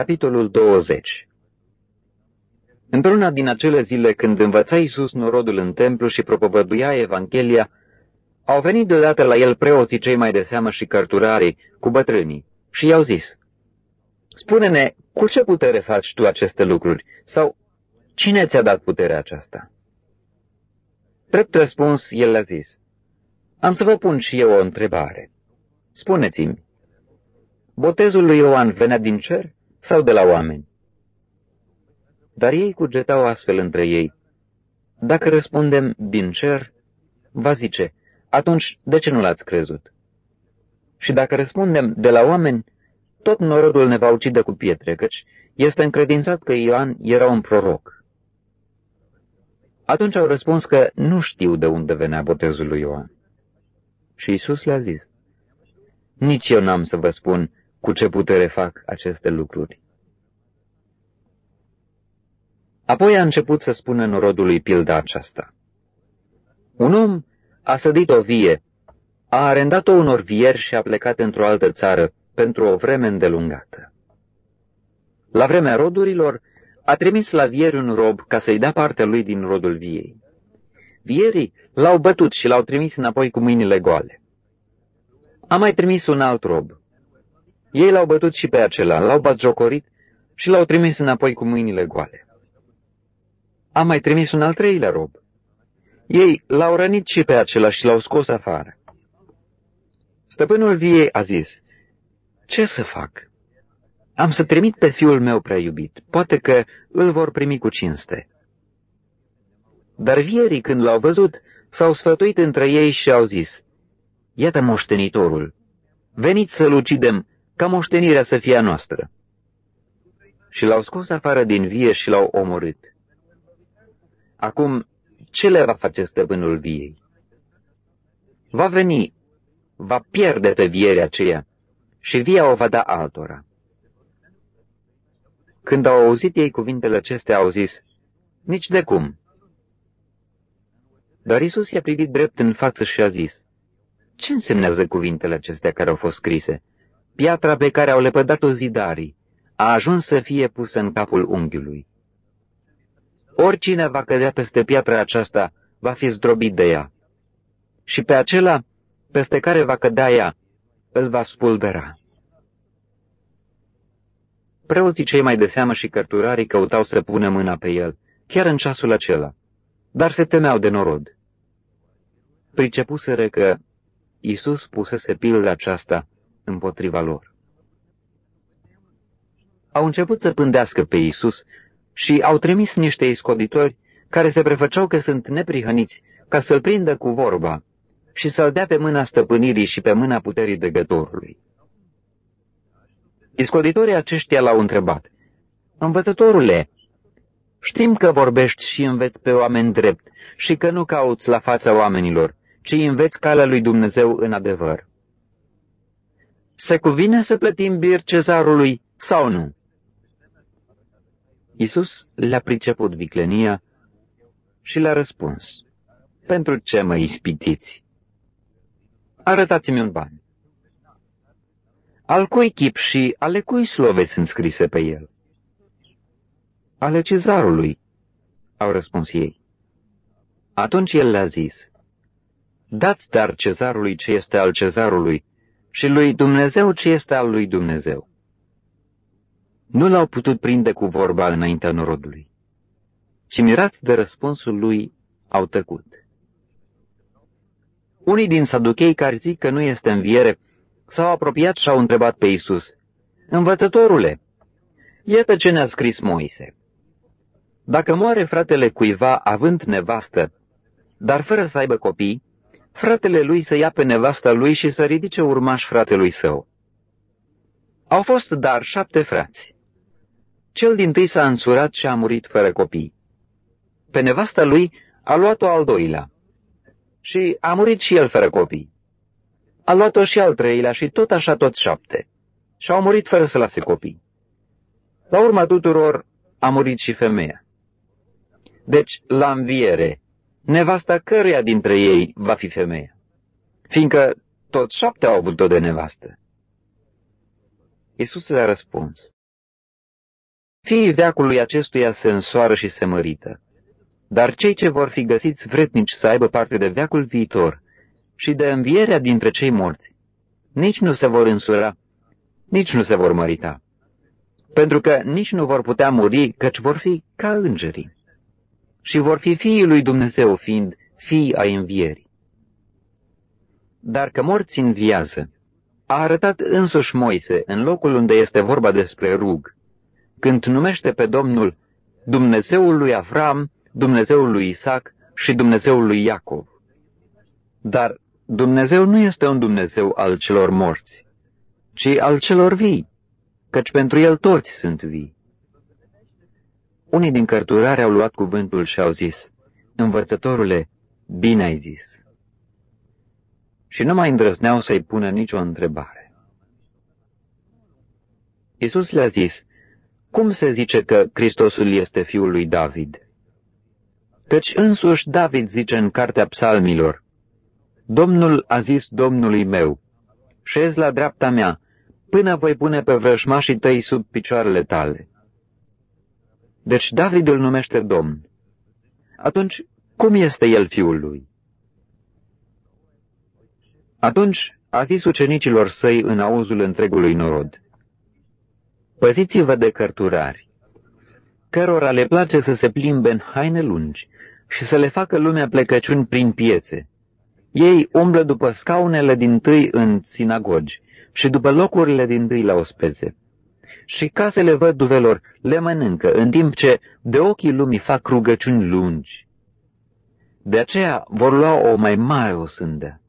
Capitolul 20 Într-una din acele zile când învăța Iisus norodul în templu și propovăduia Evanghelia, au venit deodată la el preoții cei mai de seamă și cărturarii, cu bătrânii, și i-au zis, Spune-ne, cu ce putere faci tu aceste lucruri? Sau cine ți-a dat puterea aceasta? Drept răspuns, el le-a zis, Am să vă pun și eu o întrebare. Spuneți-mi, botezul lui Ioan venea din cer sau de la oameni? Dar ei cugetau astfel între ei. Dacă răspundem din cer, va zice, atunci de ce nu l-ați crezut? Și dacă răspundem de la oameni, tot norodul ne va ucide cu pietre, căci este încredințat că Ioan era un proroc. Atunci au răspuns că nu știu de unde venea botezul lui Ioan. Și Isus le-a zis, Nici eu n-am să vă spun cu ce putere fac aceste lucruri. Apoi a început să spună norodului pilda aceasta. Un om a sădit o vie, a arendat-o unor vieri și a plecat într-o altă țară pentru o vreme îndelungată. La vremea rodurilor, a trimis la vieri un rob ca să-i dea partea lui din rodul viei. Vierii l-au bătut și l-au trimis înapoi cu mâinile goale. A mai trimis un alt rob. Ei l-au bătut și pe acela, l-au batjocorit și l-au trimis înapoi cu mâinile goale. A mai trimis un al treilea rob. Ei l-au rănit și pe acela și l-au scos afară. Stăpânul viei a zis, Ce să fac? Am să trimit pe fiul meu prea iubit, poate că îl vor primi cu cinste. Dar vierii, când l-au văzut, s-au sfătuit între ei și au zis, Iată moștenitorul, veniți să-l ucidem, ca moștenirea să fie a noastră. Și l-au scos afară din vie și l-au omorât. Acum, ce le va face stăpânul viei? Va veni, va pierde pe vierea aceea și via o va da altora. Când au auzit ei cuvintele acestea, au zis, nici de cum. Dar Isus i-a privit drept în față și a zis, ce însemnează cuvintele acestea care au fost scrise? Piatra pe care au lepădat-o zidarii a ajuns să fie pusă în capul unghiului. Oricine va cădea peste piatra aceasta va fi zdrobit de ea. Și pe acela peste care va cădea ea, îl va spulbera. Preoții cei mai de seamă și cărturarii căutau să pună mâna pe el, chiar în ceasul acela, dar se temeau de norod. Pricepuseră că Iisus pusese pilul aceasta împotriva lor. Au început să pândească pe Iisus și au trimis niște iscoditori care se prefăceau că sunt neprihăniți ca să-l prindă cu vorba și să-l dea pe mâna stăpânirii și pe mâna puterii dregătorului. Iscoditorii aceștia l-au întrebat, Învățătorule, știm că vorbești și înveți pe oameni drept și că nu cauți la fața oamenilor, ci înveți calea lui Dumnezeu în adevăr. Se cuvine să plătim bir cezarului sau nu? Iisus le-a priceput viclenia și le-a răspuns, Pentru ce mă ispitiți? Arătați-mi un ban. Al cui chip și ale cui slove sunt scrise pe el? Ale cezarului, au răspuns ei. Atunci el le-a zis, Dați dar cezarului ce este al cezarului și lui Dumnezeu ce este al lui Dumnezeu. Nu l-au putut prinde cu vorba înaintea norodului, ci mirați de răspunsul lui au tăcut. Unii din saduchei care zic că nu este înviere s-au apropiat și au întrebat pe Isus, Învățătorule, iată ce ne-a scris Moise. Dacă moare fratele cuiva având nevastă, dar fără să aibă copii, fratele lui să ia pe nevasta lui și să ridice urmaș fratelui său. Au fost dar șapte frați. Cel din tâi s-a însurat și a murit fără copii. Pe nevasta lui a luat-o al doilea și a murit și el fără copii. A luat-o și al treilea și tot așa toți șapte și au murit fără să lase copii. La urma tuturor a murit și femeia. Deci, la înviere, nevasta căruia dintre ei va fi femeia, fiindcă toți șapte au avut-o de nevastă. Iisus le-a răspuns, Fiii veacului acestuia se însoară și se mărită. Dar cei ce vor fi găsiți vretnici să aibă parte de veacul viitor și de învierea dintre cei morți, nici nu se vor însura, nici nu se vor mărita, pentru că nici nu vor putea muri, căci vor fi ca îngerii și vor fi fiii lui Dumnezeu fiind fii ai învierii. Dar că morți înviază, a arătat însuși Moise în locul unde este vorba despre rug, când numește pe Domnul Dumnezeul lui Avram, Dumnezeul lui Isaac și Dumnezeul lui Iacov. Dar Dumnezeu nu este un Dumnezeu al celor morți, ci al celor vii, căci pentru el toți sunt vii. Unii din cărturare au luat cuvântul și au zis, Învățătorule, bine ai zis. Și nu mai îndrăzneau să-i pună nicio întrebare. Iisus le-a zis, cum se zice că Hristosul este fiul lui David? Căci însuși David zice în cartea psalmilor, Domnul a zis Domnului meu, șez la dreapta mea, până voi pune pe vrăjmașii tăi sub picioarele tale. Deci David îl numește Domn. Atunci, cum este el fiul lui? Atunci a zis ucenicilor săi în auzul întregului norod, Păziți-vă de cărturari, cărora le place să se plimbe în haine lungi și să le facă lumea plecăciuni prin piețe. Ei umblă după scaunele din tâi în sinagogi și după locurile din tâi la ospețe. Și casele văduvelor le mănâncă, în timp ce de ochii lumii fac rugăciuni lungi. De aceea vor lua o mai mare osândă.